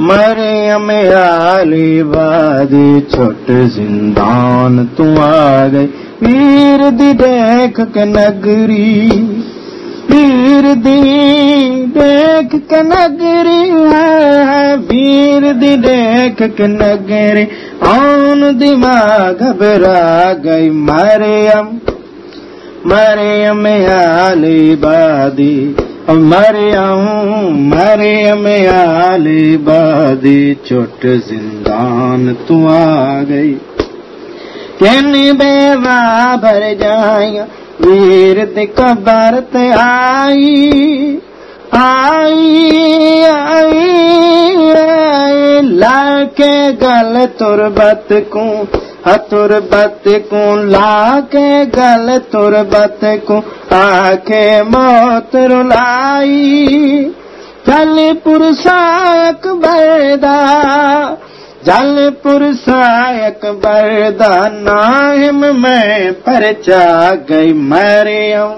मरियम आली बादी छोट जिंदान, तू आ गई। वीर दी देख के नगरी वीर दी देख के नगरी है वीर दी देख के नगरी आन दिमाग घबरा गई? मरियम मरियम आली बादी आली बादी छोट जिंदान तू आ गई। किन बेवा भर जाया वीर ते कबर ते आई। आई आई आई लाके गल तुरबत को हतुरबत को लाके गल तुरबत को आखे मौत रुलाई। जलपुर सायक बरदा जलपुर सायक बरदा नाहिम में परचा गई मरियम